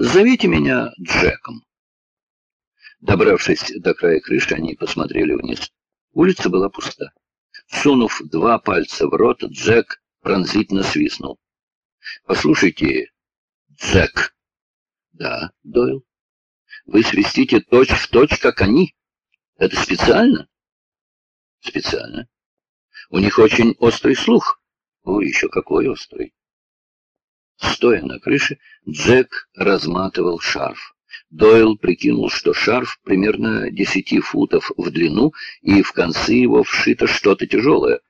Зовите меня Джеком. Добравшись до края крыши, они посмотрели вниз. Улица была пуста. Сунув два пальца в рот, Джек пронзительно свистнул. «Послушайте, Джек!» «Да, Дойл. Вы свистите точь в точь, как они. Это специально?» «Специально. У них очень острый слух». «О, еще какой острый!» Стоя на крыше, Джек разматывал шарф. Дойл прикинул, что шарф примерно десяти футов в длину, и в конце его вшито что-то тяжелое.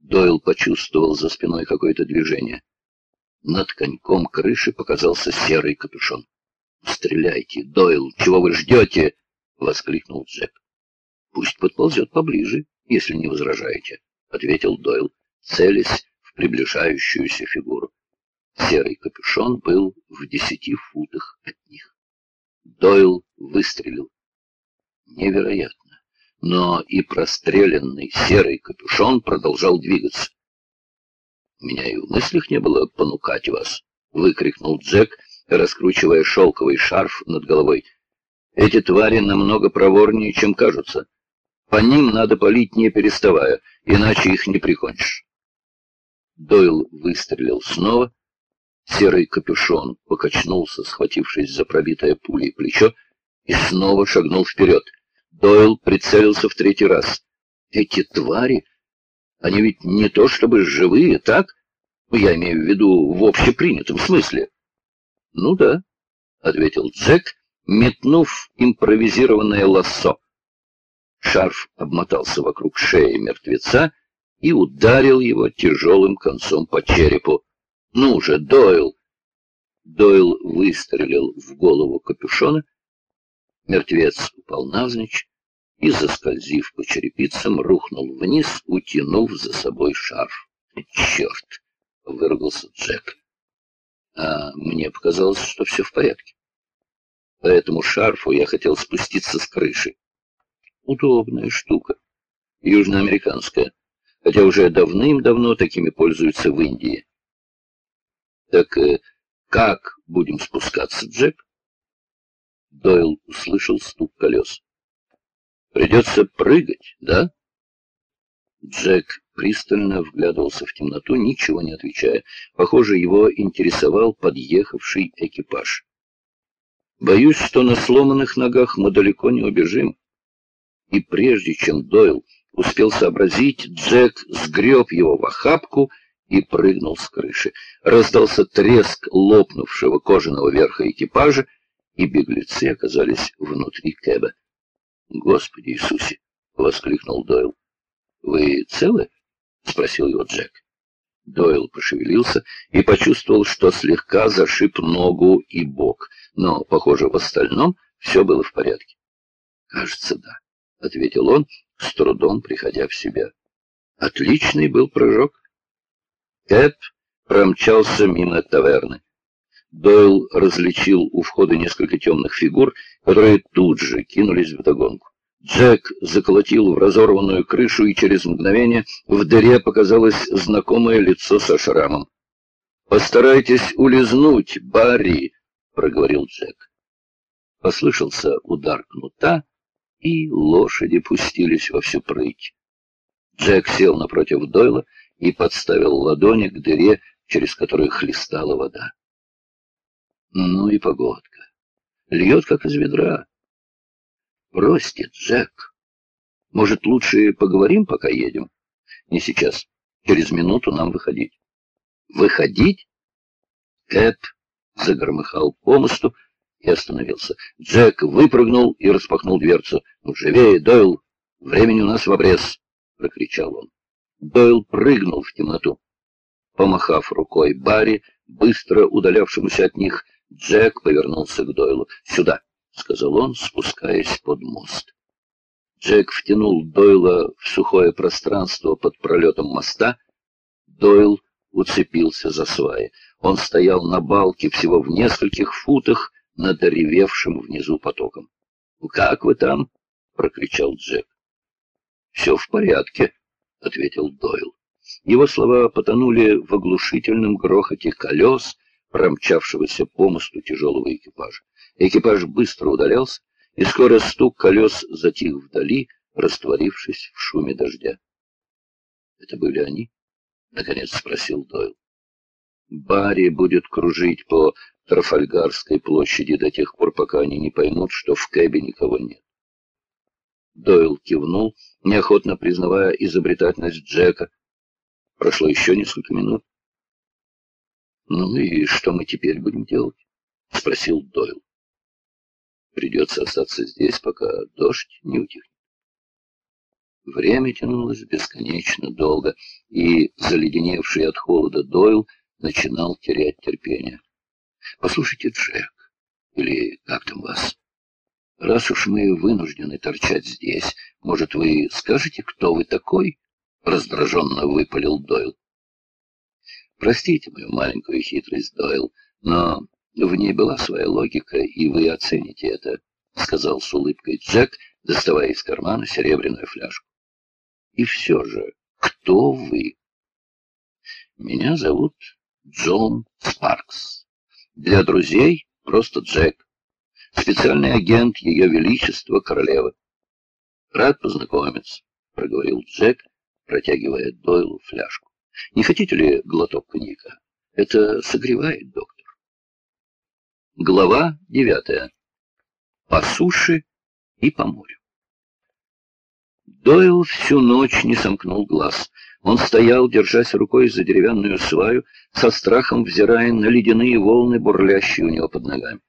Дойл почувствовал за спиной какое-то движение. Над коньком крыши показался серый капюшон. «Стреляйте, Дойл! Чего вы ждете?» — воскликнул Джек. «Пусть подползет поближе, если не возражаете», — ответил Дойл, целясь в приближающуюся фигуру. Серый капюшон был в десяти футах от них. Дойл выстрелил. Невероятно. Но и простреленный серый капюшон продолжал двигаться. «Меня и в мыслях не было понукать вас», — выкрикнул Джек, раскручивая шелковый шарф над головой. «Эти твари намного проворнее, чем кажутся. По ним надо палить не переставая, иначе их не прикончишь». Дойл выстрелил снова, Серый капюшон покачнулся, схватившись за пробитое пулей плечо, и снова шагнул вперед. Дойл прицелился в третий раз. Эти твари, они ведь не то чтобы живые, так? Я имею в виду в общепринятом смысле. Ну да, — ответил Джек, метнув импровизированное лассо. Шарф обмотался вокруг шеи мертвеца и ударил его тяжелым концом по черепу. «Ну же, Дойл!» Дойл выстрелил в голову капюшона. Мертвец упал навзничь и, заскользив по черепицам, рухнул вниз, утянув за собой шарф. «Черт!» — выругался Джек. «А мне показалось, что все в порядке. По этому шарфу я хотел спуститься с крыши. Удобная штука, южноамериканская, хотя уже давным-давно такими пользуются в Индии. Так э, как будем спускаться, Джек? Дойл услышал стук колес. Придется прыгать, да? Джек пристально вглядывался в темноту, ничего не отвечая. Похоже, его интересовал подъехавший экипаж. Боюсь, что на сломанных ногах мы далеко не убежим. И прежде чем Дойл успел сообразить, Джек сгреб его в охапку и прыгнул с крыши. Раздался треск лопнувшего кожаного верха экипажа, и беглецы оказались внутри кэба. «Господи Иисусе!» — воскликнул Дойл. «Вы целы?» — спросил его Джек. Дойл пошевелился и почувствовал, что слегка зашиб ногу и бок, но, похоже, в остальном все было в порядке. «Кажется, да», — ответил он, с трудом приходя в себя. «Отличный был прыжок». Кэп промчался мимо таверны. Дойл различил у входа несколько темных фигур, которые тут же кинулись в догонку. Джек заколотил в разорванную крышу, и через мгновение в дыре показалось знакомое лицо со шрамом. «Постарайтесь улизнуть, Барри!» — проговорил Джек. Послышался удар кнута, и лошади пустились во всю прыть. Джек сел напротив Дойла и подставил ладони к дыре, через которую хлестала вода. Ну и погодка. Льет, как из ведра. Бросьте, Джек. Может, лучше поговорим, пока едем? Не сейчас. Через минуту нам выходить. Выходить? Кэп загромыхал по мосту и остановился. Джек выпрыгнул и распахнул дверцу. «Ну, живее, Дойл! Времени у нас в обрез!» — прокричал он. Дойл прыгнул в темноту. Помахав рукой Барри, быстро удалявшемуся от них, Джек повернулся к Дойлу. «Сюда!» — сказал он, спускаясь под мост. Джек втянул Дойла в сухое пространство под пролетом моста. Дойл уцепился за сваи. Он стоял на балке всего в нескольких футах над ревевшим внизу потоком. «Как вы там?» — прокричал Джек. «Все в порядке», — ответил Дойл. Его слова потонули в оглушительном грохоте колес, промчавшегося по мосту тяжелого экипажа. Экипаж быстро удалялся, и скоро стук колес затих вдали, растворившись в шуме дождя. — Это были они? — наконец спросил Дойл. — Барри будет кружить по Трафальгарской площади до тех пор, пока они не поймут, что в кэбе никого нет. Дойл кивнул, неохотно признавая изобретательность Джека. Прошло еще несколько минут. «Ну и что мы теперь будем делать?» — спросил Дойл. «Придется остаться здесь, пока дождь не утихнет». Время тянулось бесконечно долго, и заледеневший от холода Дойл начинал терять терпение. «Послушайте, Джек, или как там вас?» Раз уж мы вынуждены торчать здесь, может, вы скажете, кто вы такой? Раздраженно выпалил Дойл. Простите мою маленькую хитрость, Дойл, но в ней была своя логика, и вы оцените это, сказал с улыбкой Джек, доставая из кармана серебряную фляжку. И все же, кто вы? Меня зовут Джон Спаркс. Для друзей просто Джек специальный агент Ее Величества Королевы. Рад познакомиться, проговорил Джек, протягивая Дойлу фляжку. Не хотите ли глоток коньяка? Это согревает, доктор. Глава девятая. По суше и по морю. Дойл всю ночь не сомкнул глаз. Он стоял, держась рукой за деревянную сваю, со страхом взирая на ледяные волны, бурлящие у него под ногами.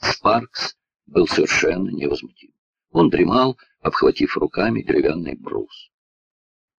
Спаркс был совершенно невозмутим. Он дремал, обхватив руками деревянный брус.